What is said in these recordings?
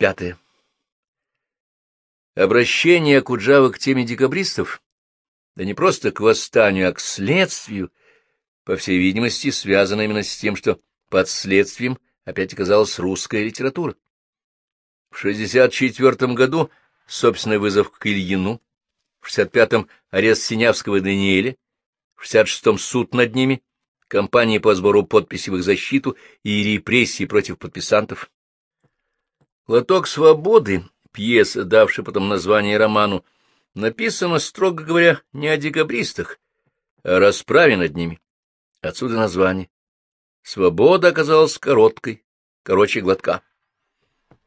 Пятое. Обращение Куджавы к теме декабристов, да не просто к восстанию, а к следствию, по всей видимости, связано именно с тем, что под следствием опять оказалась русская литература. В 64 году собственный вызов к Ильину, в 65-м арест Синявского и Даниэля, в 66-м суд над ними, кампании по сбору подписей в их защиту и репрессии против подписантов. «Лоток свободы», пьеса, давшая потом название роману, написана, строго говоря, не о декабристах, а о расправе над ними. Отсюда название. Свобода оказалась короткой, короче глотка.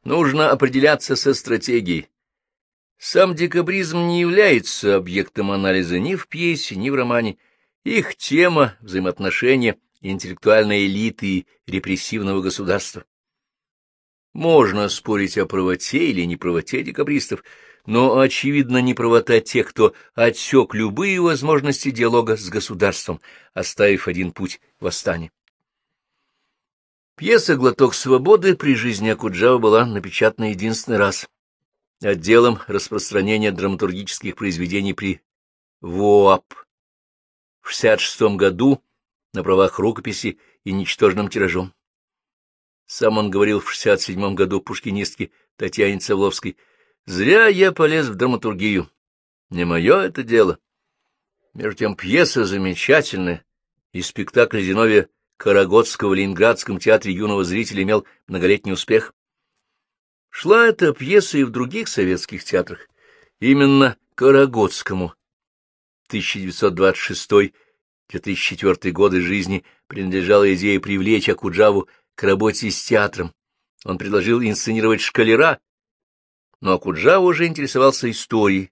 Нужно определяться со стратегией. Сам декабризм не является объектом анализа ни в пьесе, ни в романе. Их тема — взаимоотношения интеллектуальной элиты и репрессивного государства. Можно спорить о правоте или неправоте декабристов, но, очевидно, неправота тех, кто отсек любые возможности диалога с государством, оставив один путь — восстания. Пьеса «Глоток свободы» при жизни Акуджава была напечатана единственный раз отделом распространения драматургических произведений при ВОАП в 66 году на правах рукописи и ничтожным тиражом. Сам он говорил в 67 году пушкинистке Татьяне Цавловской, «Зря я полез в драматургию. Не мое это дело». Между тем пьеса замечательная, и спектакль Зиновия Карагодского в Ленинградском театре юного зрителя имел многолетний успех. Шла эта пьеса и в других советских театрах. Именно Карагодскому 1926-2004 годы жизни принадлежала идея привлечь Акуджаву к работе с театром. Он предложил инсценировать шкалера, но Акуджава уже интересовался историей,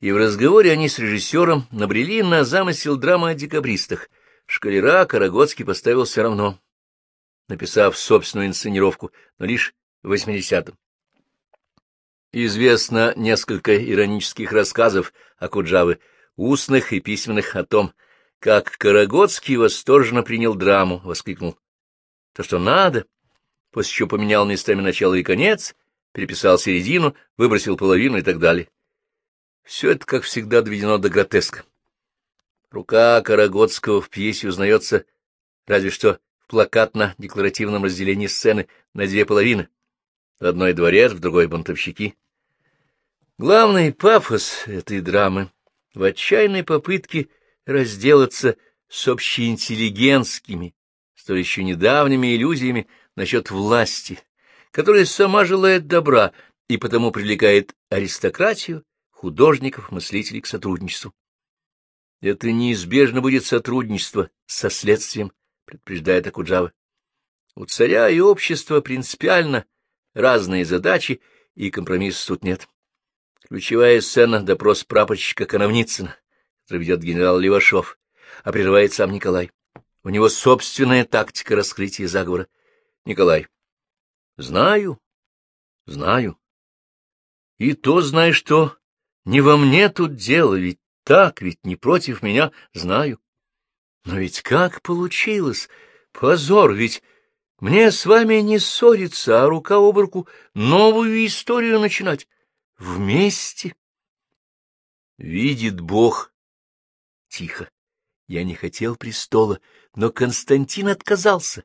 и в разговоре они с режиссером набрели на замысел драмы о декабристах. Шкалера Карагодский поставил все равно, написав собственную инсценировку, но лишь в 80-м. Известно несколько иронических рассказов о Куджавы, устных и письменных, о том, как Карагодский восторженно принял драму, воскликнул то, что надо, после чего поменял местами начало и конец, переписал середину, выбросил половину и так далее. Все это, как всегда, доведено до гротеска. Рука Карагодского в пьесе узнается разве что в плакатно-декларативном разделении сцены на две половины. В одной дворец, в другой бунтовщики. Главный пафос этой драмы в отчаянной попытке разделаться с общеинтеллигентскими, столь еще недавними иллюзиями насчет власти, которая сама желает добра и потому привлекает аристократию, художников, мыслителей к сотрудничеству. Это неизбежно будет сотрудничество со следствием, предупреждает Акуджава. У царя и общества принципиально разные задачи, и компромисса тут нет. Ключевая сцена — допрос прапорщика Коновницына, который ведет генерал Левашов, а прерывает сам Николай. У него собственная тактика раскрытия заговора. Николай. Знаю, знаю. И то знаешь, что не во мне тут дело, ведь так, ведь не против меня, знаю. Но ведь как получилось? Позор, ведь мне с вами не ссориться, а рука об руку новую историю начинать. Вместе. Видит Бог. Тихо. Я не хотел престола, но Константин отказался.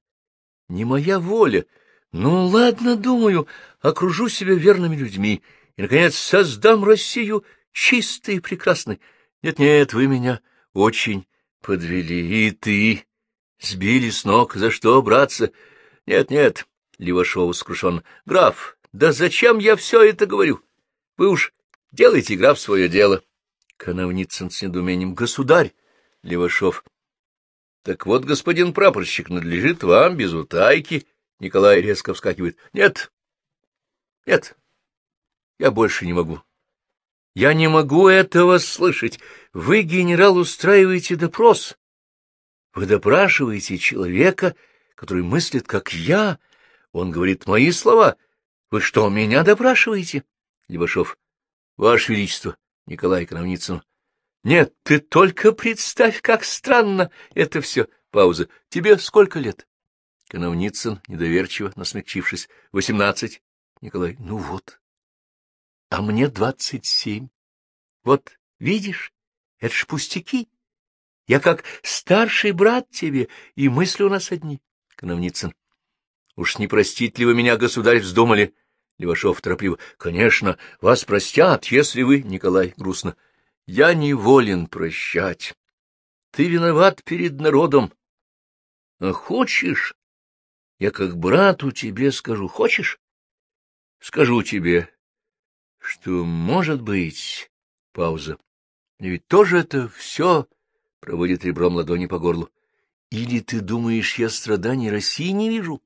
Не моя воля. Ну, ладно, думаю, окружу себя верными людьми и, наконец, создам Россию чистой и прекрасной. Нет-нет, вы меня очень подвели, и ты сбили с ног. За что, братцы? Нет-нет, Левашов скрушен. Граф, да зачем я все это говорю? Вы уж делайте, граф, свое дело. Коновницын с недоумением. Государь! Левашов. — Так вот, господин прапорщик, надлежит вам без утайки. Николай резко вскакивает. — Нет, нет, я больше не могу. Я не могу этого слышать. Вы, генерал, устраиваете допрос. Вы допрашиваете человека, который мыслит, как я. Он говорит мои слова. Вы что, меня допрашиваете? Левашов. Ваше Величество, Николай Кравницын, нет, ты только представь, как странно это все. Пауза. Тебе сколько лет? Коновницын, недоверчиво, насмягчившись. Восемнадцать. Николай, ну вот. А мне двадцать семь. Вот, видишь, это ж пустяки. Я как старший брат тебе, и мысли у нас одни. Коновницын. Уж не простить ли вы меня, государь, вздумали? Левашов торопливо. Конечно, вас простят, если вы... Николай грустно. Я не волен прощать. Ты виноват перед народом. А хочешь, я как брату тебе скажу, хочешь? Скажу тебе, что, может быть, пауза, мне ведь тоже это все проводит ребром ладони по горлу. Или ты думаешь, я страданий России не вижу?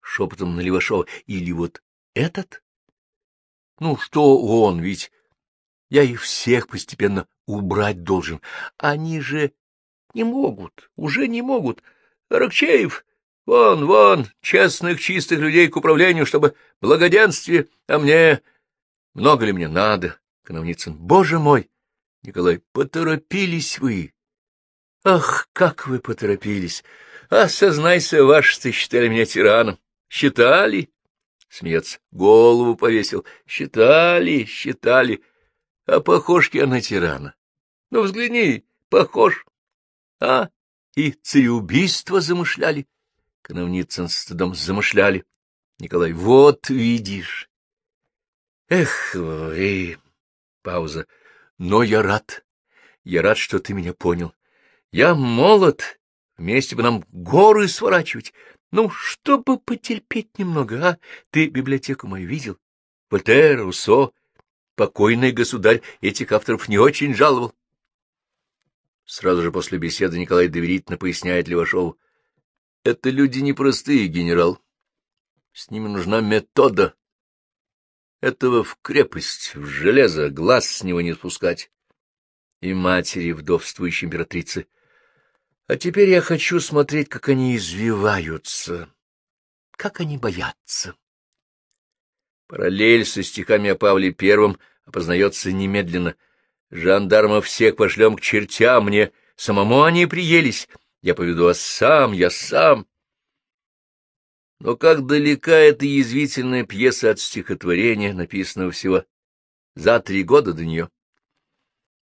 Шепотом на Левашова. Или вот этот? Ну, что он, ведь я их всех постепенно убрать должен. Они же не могут, уже не могут. Аракчеев Вон, вон, честных, чистых людей к управлению, чтобы благоденствие, а мне... Много ли мне надо, Коновницын? Боже мой! Николай, поторопились вы! Ах, как вы поторопились! Осознайся, ваши считали меня тираном. Считали? Смеется. Голову повесил. Считали, считали. А похож я на тирана. Ну, взгляни, похож. А, и цареубийство замышляли. Коновницын с стыдом замышляли. Николай, вот видишь. Эх вы! Пауза. Но я рад. Я рад, что ты меня понял. Я молод. Вместе бы нам горы сворачивать. Ну, чтобы потерпеть немного, а? Ты библиотеку мою видел? Вольтер, Руссо. Покойный государь этих авторов не очень жаловал. Сразу же после беседы Николай доверительно поясняет Левашову. Это люди непростые, генерал. С ними нужна метода. Этого в крепость, в железо, глаз с него не спускать. И матери вдовствующей императрицы. А теперь я хочу смотреть, как они извиваются, как они боятся. Параллель со стихами о Павле Первом опознается немедленно. Жандармов всех пошлем к чертям, мне самому они приелись. Я поведу вас сам, я сам. Но как далека эта язвительная пьеса от стихотворения, написанного всего за три года до нее.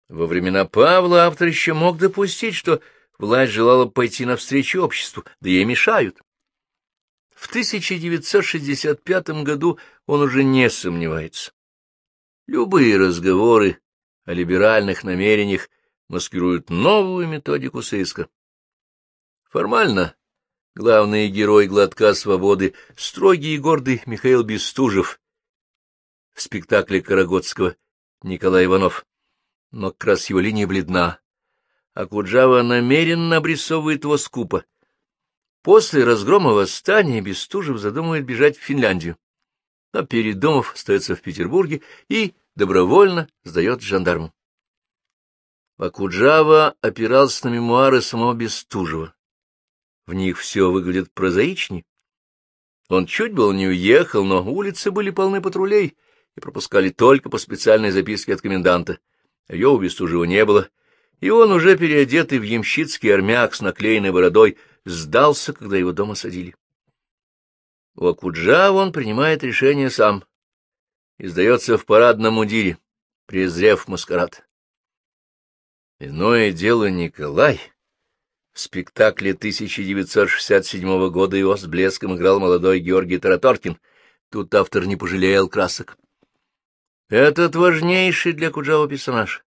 Во времена Павла автор еще мог допустить, что власть желала пойти навстречу обществу, да ей мешают. В 1965 году он уже не сомневается. Любые разговоры о либеральных намерениях маскируют новую методику сыска. Формально главный герой «Глотка свободы» — строгий и гордый Михаил Бестужев в спектакле Карагодского Николай Иванов. Но как раз его линия бледна, а Куджава намеренно обрисовывает его скупо. После разгрома восстания Бестужев задумывает бежать в Финляндию, но передумав, остается в Петербурге и добровольно сдает жандарму. Акуджава опирался на мемуары самого Бестужева. В них все выглядит прозаичней. Он чуть было не уехал, но улицы были полны патрулей и пропускали только по специальной записке от коменданта. Ее у Бестужева не было, и он, уже переодетый в ямщицкий армяк с наклеенной бородой, сдался, когда его дома садили. У Акуджава он принимает решение сам и сдается в парадном мундире, презрев маскарад. Иное дело Николай, в спектакле 1967 года его с блеском играл молодой Георгий Тараторкин. Тут автор не пожалел красок. Этот важнейший для Куджава персонаж.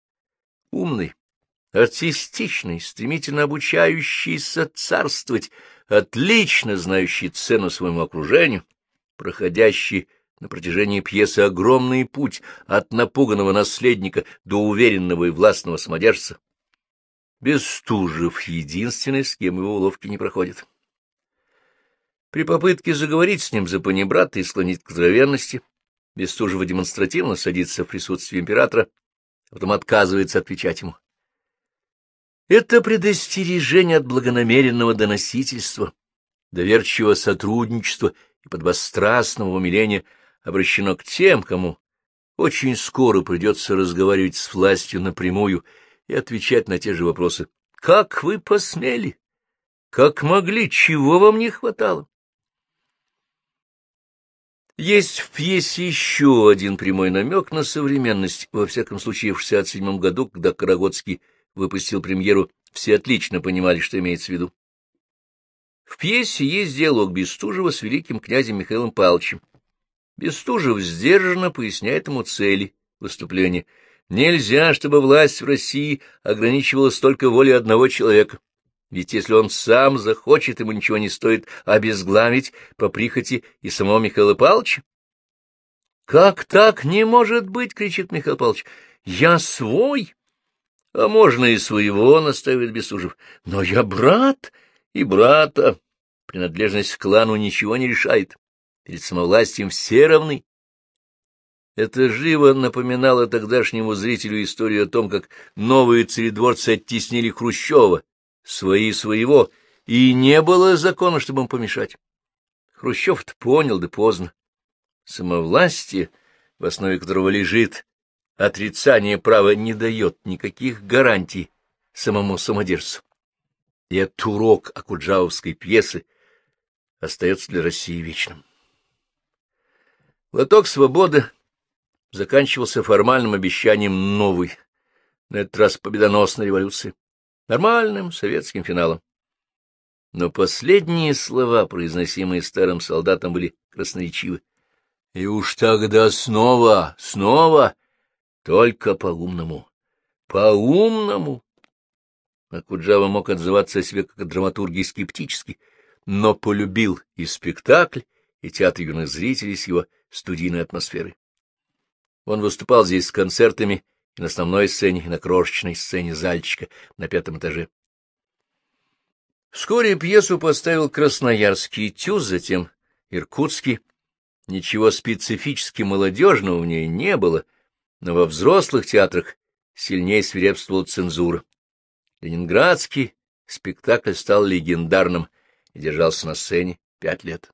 Умный, артистичный, стремительно обучающийся царствовать, отлично знающий цену своему окружению, проходящий на протяжении пьесы огромный путь от напуганного наследника до уверенного и властного самодержца. Бестужев — единственный, с кем его уловки не проходят. При попытке заговорить с ним за панибрата и склонить к откровенности, Бестужева демонстративно садится в присутствии императора, а потом отказывается отвечать ему. Это предостережение от благонамеренного доносительства, доверчивого сотрудничества и подвострастного умиления обращено к тем, кому очень скоро придется разговаривать с властью напрямую и отвечать на те же вопросы. Как вы посмели? Как могли? Чего вам не хватало? Есть в пьесе еще один прямой намек на современность, во всяком случае в 67 году, когда Карагодский выпустил премьеру, все отлично понимали, что имеется в виду. В пьесе есть диалог Бестужева с великим князем Михаилом Павловичем. Бестужев сдержанно поясняет ему цели выступления. Нельзя, чтобы власть в России ограничивалась только волей одного человека. Ведь если он сам захочет, ему ничего не стоит обезглавить по прихоти и самого Михаила Павловича. — Как так не может быть? — кричит Михаил Павлович. — Я свой. — А можно и своего, — настаивает Бестужев. — Но я брат и брата. Принадлежность к клану ничего не решает. Перед самовластием все равны. Это живо напоминало тогдашнему зрителю историю о том, как новые царедворцы оттеснили Хрущева, свои своего, и не было закона, чтобы им помешать. Хрущев-то понял, да поздно. Самовластие, в основе которого лежит отрицание права, не дает никаких гарантий самому самодержцу и этот урок Акуджавовской пьесы остается для России вечным. Лоток свободы заканчивался формальным обещанием новой, на этот раз победоносной революции, нормальным советским финалом. Но последние слова, произносимые старым солдатом, были красноречивы. И уж тогда снова, снова, только по-умному, по-умному. Акуджава мог отзываться о себе как о драматурге скептически, но полюбил и спектакль, и театр юных зрителей с его студийной атмосферой. Он выступал здесь с концертами и на основной сцене, и на крошечной сцене зальчика на пятом этаже. Вскоре пьесу поставил Красноярский тюз, затем Иркутский. Ничего специфически молодежного в ней не было, но во взрослых театрах сильнее свирепствовала цензура. Ленинградский спектакль стал легендарным и держался на сцене пять лет.